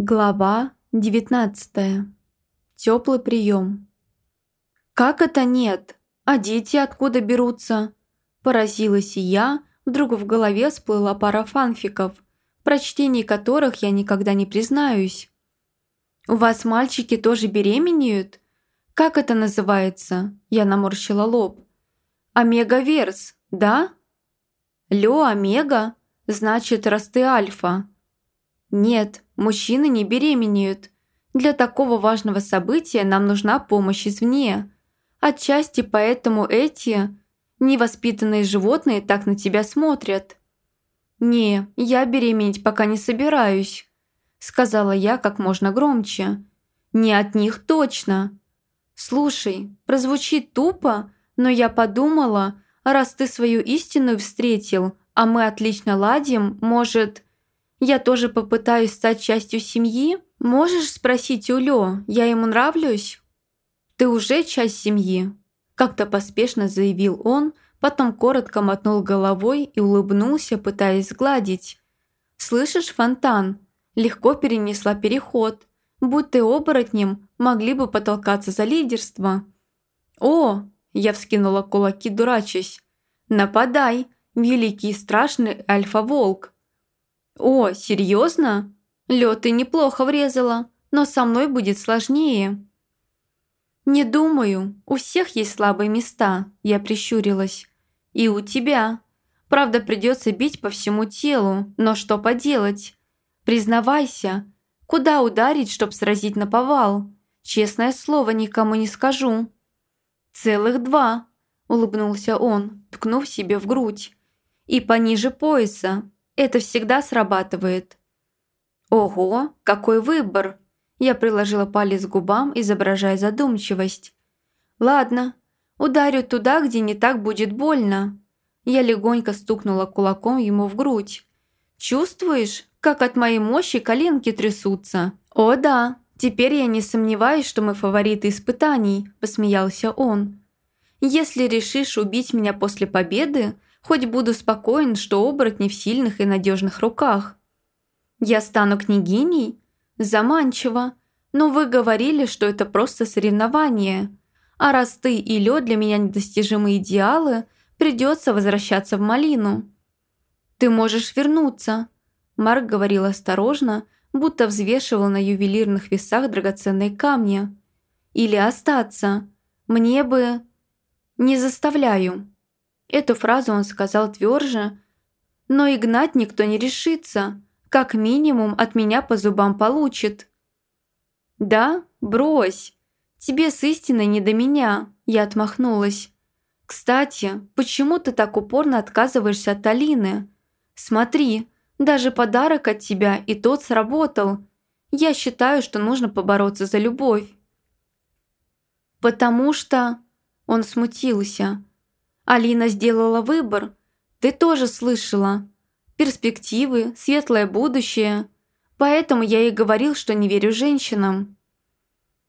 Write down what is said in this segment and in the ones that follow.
Глава 19. Теплый прием. «Как это нет? А дети откуда берутся?» Поразилась и я, вдруг в голове всплыла пара фанфиков, про чтение которых я никогда не признаюсь. «У вас мальчики тоже беременеют? Как это называется?» Я наморщила лоб. «Омега-верс, да?» «Лё, омега? Значит, раз ты альфа». «Нет, мужчины не беременеют. Для такого важного события нам нужна помощь извне. Отчасти поэтому эти невоспитанные животные так на тебя смотрят». «Не, я беременеть пока не собираюсь», – сказала я как можно громче. «Не от них точно». «Слушай, прозвучит тупо, но я подумала, раз ты свою истину встретил, а мы отлично ладим, может...» Я тоже попытаюсь стать частью семьи? Можешь спросить у я ему нравлюсь?» «Ты уже часть семьи», – как-то поспешно заявил он, потом коротко мотнул головой и улыбнулся, пытаясь сгладить. «Слышишь, фонтан? Легко перенесла переход. Будь ты оборотнем, могли бы потолкаться за лидерство». «О!» – я вскинула кулаки, дурачась. «Нападай, великий и страшный альфа-волк!» «О, серьезно? Лед ты неплохо врезала, но со мной будет сложнее». «Не думаю. У всех есть слабые места», – я прищурилась. «И у тебя. Правда, придется бить по всему телу, но что поделать? Признавайся, куда ударить, чтоб сразить на повал? Честное слово, никому не скажу». «Целых два», – улыбнулся он, ткнув себе в грудь. «И пониже пояса, это всегда срабатывает». «Ого, какой выбор!» Я приложила палец к губам, изображая задумчивость. «Ладно, ударю туда, где не так будет больно». Я легонько стукнула кулаком ему в грудь. «Чувствуешь, как от моей мощи коленки трясутся?» «О да, теперь я не сомневаюсь, что мы фавориты испытаний», – посмеялся он. «Если решишь убить меня после победы, Хоть буду спокоен, что оборотни в сильных и надежных руках. Я стану княгиней? Заманчиво. Но вы говорили, что это просто соревнование. А раз ты и лед для меня недостижимые идеалы, придется возвращаться в малину. Ты можешь вернуться. Марк говорил осторожно, будто взвешивал на ювелирных весах драгоценные камни. Или остаться. Мне бы... Не заставляю. Эту фразу он сказал тверже, но и гнать никто не решится. Как минимум от меня по зубам получит. «Да? Брось. Тебе с истиной не до меня», – я отмахнулась. «Кстати, почему ты так упорно отказываешься от Алины? Смотри, даже подарок от тебя и тот сработал. Я считаю, что нужно побороться за любовь». «Потому что...» Он смутился. Алина сделала выбор. Ты тоже слышала. Перспективы, светлое будущее. Поэтому я и говорил, что не верю женщинам.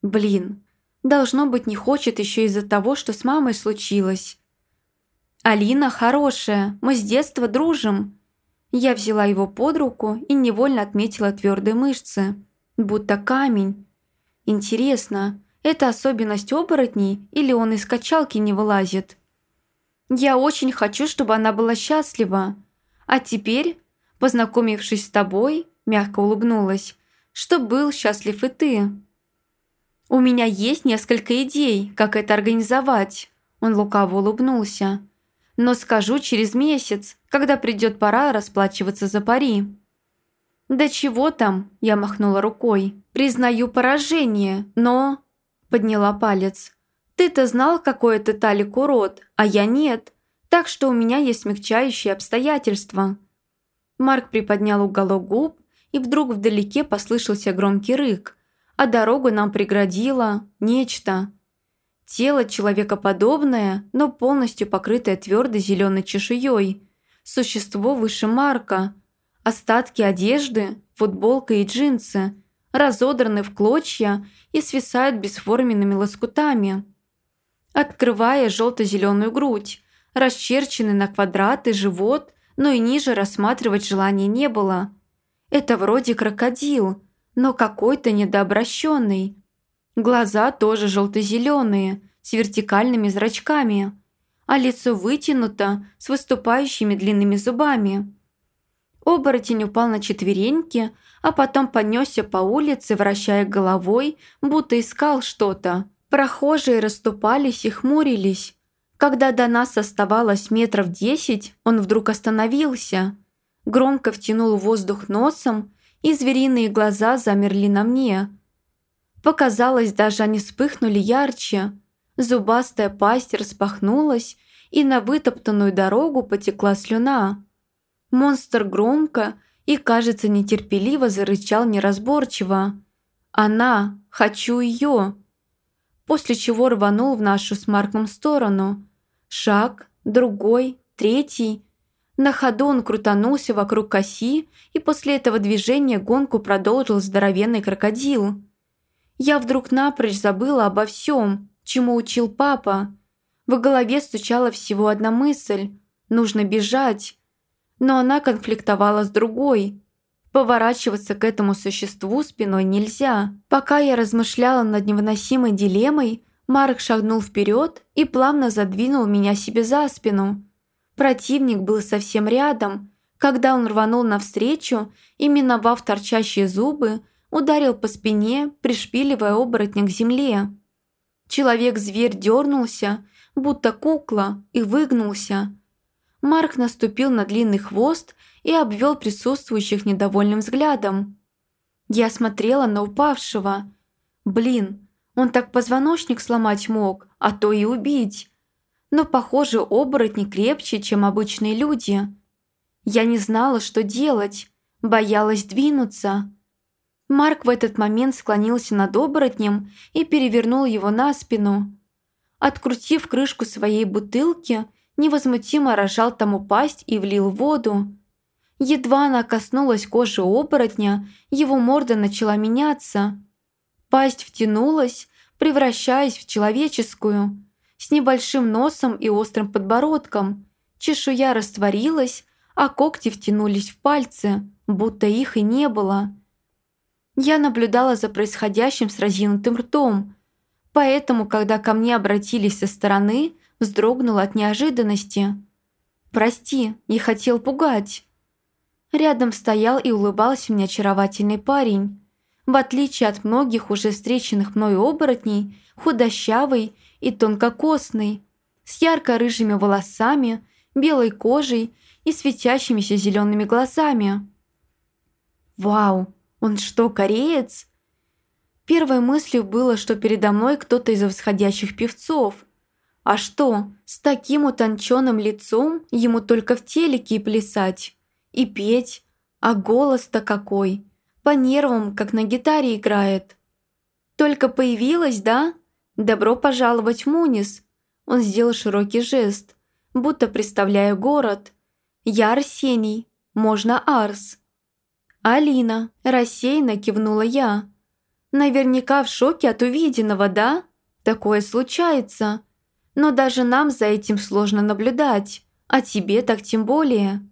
Блин, должно быть не хочет еще из-за того, что с мамой случилось. Алина хорошая, мы с детства дружим. Я взяла его под руку и невольно отметила твердые мышцы, будто камень. Интересно, это особенность оборотней или он из качалки не вылазит? Я очень хочу, чтобы она была счастлива. А теперь, познакомившись с тобой, мягко улыбнулась, что был счастлив и ты. У меня есть несколько идей, как это организовать. Он лукаво улыбнулся. Но скажу через месяц, когда придет пора расплачиваться за пари. «Да чего там?» – я махнула рукой. «Признаю поражение, но...» – подняла палец. Ты-то знал, какой это Талик урод, а я нет. Так что у меня есть смягчающие обстоятельства». Марк приподнял уголок губ, и вдруг вдалеке послышался громкий рык, а дорогу нам преградило нечто. Тело человекоподобное, но полностью покрытое твердой зеленой чешуей. Существо выше Марка. Остатки одежды, футболка и джинсы, разодраны в клочья и свисают бесформенными лоскутами открывая желто-зеленую грудь, расчерченный на квадраты живот, но и ниже рассматривать желания не было. Это вроде крокодил, но какой-то недообращенный. Глаза тоже желто-зеленые, с вертикальными зрачками, а лицо вытянуто, с выступающими длинными зубами. Оборотень упал на четвереньки, а потом понесся по улице, вращая головой, будто искал что-то. Прохожие расступались и хмурились. Когда до нас оставалось метров десять, он вдруг остановился. Громко втянул воздух носом, и звериные глаза замерли на мне. Показалось, даже они вспыхнули ярче. Зубастая пасть распахнулась, и на вытоптанную дорогу потекла слюна. Монстр громко и, кажется, нетерпеливо зарычал неразборчиво. «Она! Хочу ее!» После чего рванул в нашу с Марком сторону. Шаг, другой, третий. На ходу он крутанулся вокруг оси, и после этого движения гонку продолжил здоровенный крокодил. Я вдруг напрочь забыла обо всем, чему учил папа. В голове стучала всего одна мысль – нужно бежать но она конфликтовала с другой. Поворачиваться к этому существу спиной нельзя. Пока я размышляла над невыносимой дилеммой, Марк шагнул вперед и плавно задвинул меня себе за спину. Противник был совсем рядом. Когда он рванул навстречу и, миновав торчащие зубы, ударил по спине, пришпиливая оборотня к земле. Человек-зверь дернулся, будто кукла, и выгнулся, Марк наступил на длинный хвост и обвел присутствующих недовольным взглядом. Я смотрела на упавшего. Блин, он так позвоночник сломать мог, а то и убить. Но, похоже, оборотни крепче, чем обычные люди. Я не знала, что делать, боялась двинуться. Марк в этот момент склонился над оборотнем и перевернул его на спину. Открутив крышку своей бутылки, невозмутимо рожал тому пасть и влил воду. Едва она коснулась кожи оборотня, его морда начала меняться. Пасть втянулась, превращаясь в человеческую, с небольшим носом и острым подбородком. Чешуя растворилась, а когти втянулись в пальцы, будто их и не было. Я наблюдала за происходящим с разинутым ртом, поэтому, когда ко мне обратились со стороны, вздрогнула от неожиданности. «Прости, не хотел пугать». Рядом стоял и улыбался мне очаровательный парень. В отличие от многих уже встреченных мною оборотней, худощавый и тонкокосный, с ярко-рыжими волосами, белой кожей и светящимися зелеными глазами. «Вау, он что, кореец?» Первой мыслью было, что передо мной кто-то из восходящих певцов – а что, с таким утонченным лицом ему только в телеке и плясать, и петь, а голос-то какой, по нервам, как на гитаре играет. Только появилась, да? Добро пожаловать в Мунис. Он сделал широкий жест, будто представляя город. Я Арсений, можно Арс. Алина, рассеянно кивнула я. Наверняка в шоке от увиденного, да? Такое случается. Но даже нам за этим сложно наблюдать, а тебе так тем более.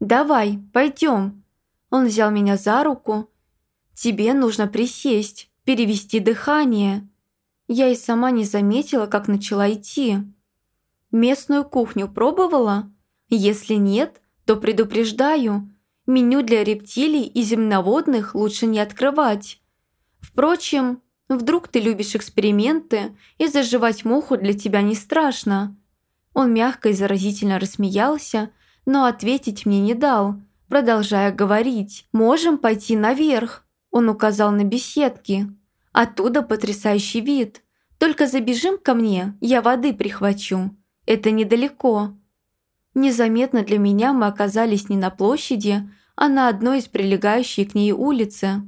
Давай, пойдем. Он взял меня за руку. Тебе нужно присесть, перевести дыхание. Я и сама не заметила, как начала идти. Местную кухню пробовала? Если нет, то предупреждаю. Меню для рептилий и земноводных лучше не открывать. Впрочем, Вдруг ты любишь эксперименты, и заживать муху для тебя не страшно». Он мягко и заразительно рассмеялся, но ответить мне не дал, продолжая говорить. «Можем пойти наверх», – он указал на беседки. «Оттуда потрясающий вид. Только забежим ко мне, я воды прихвачу. Это недалеко». Незаметно для меня мы оказались не на площади, а на одной из прилегающей к ней улицы.